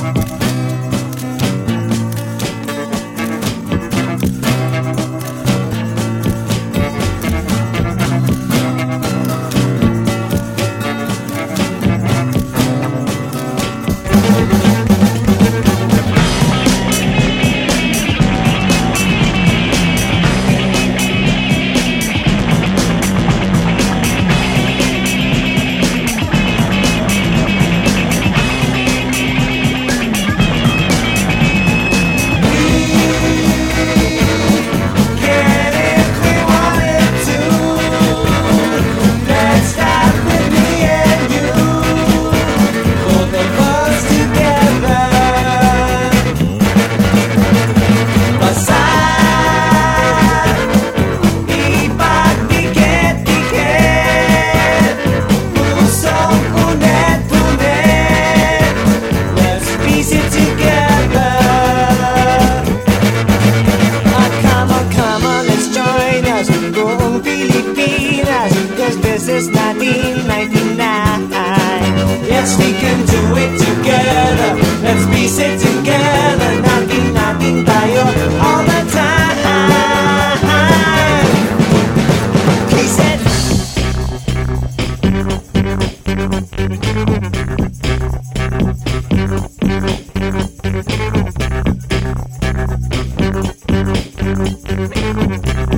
Bye. from Filipinas Cause this is 1999 Yes, we can do it together. Let's piece it together. Nothing, nothing tayo all the time. Piece it Thank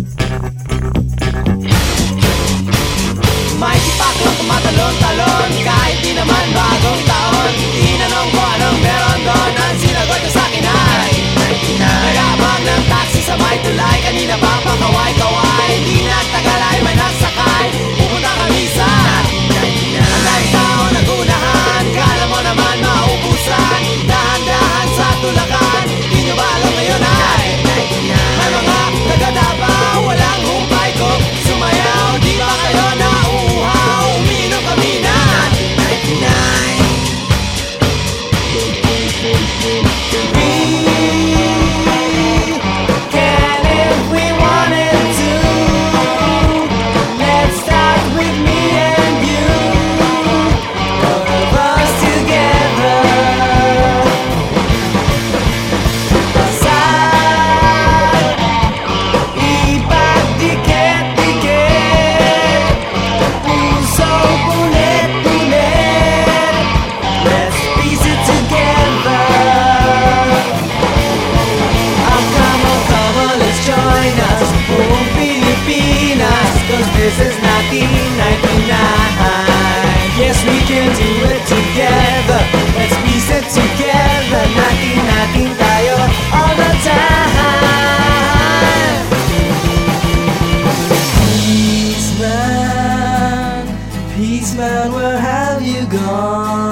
Peace, man, where have you gone?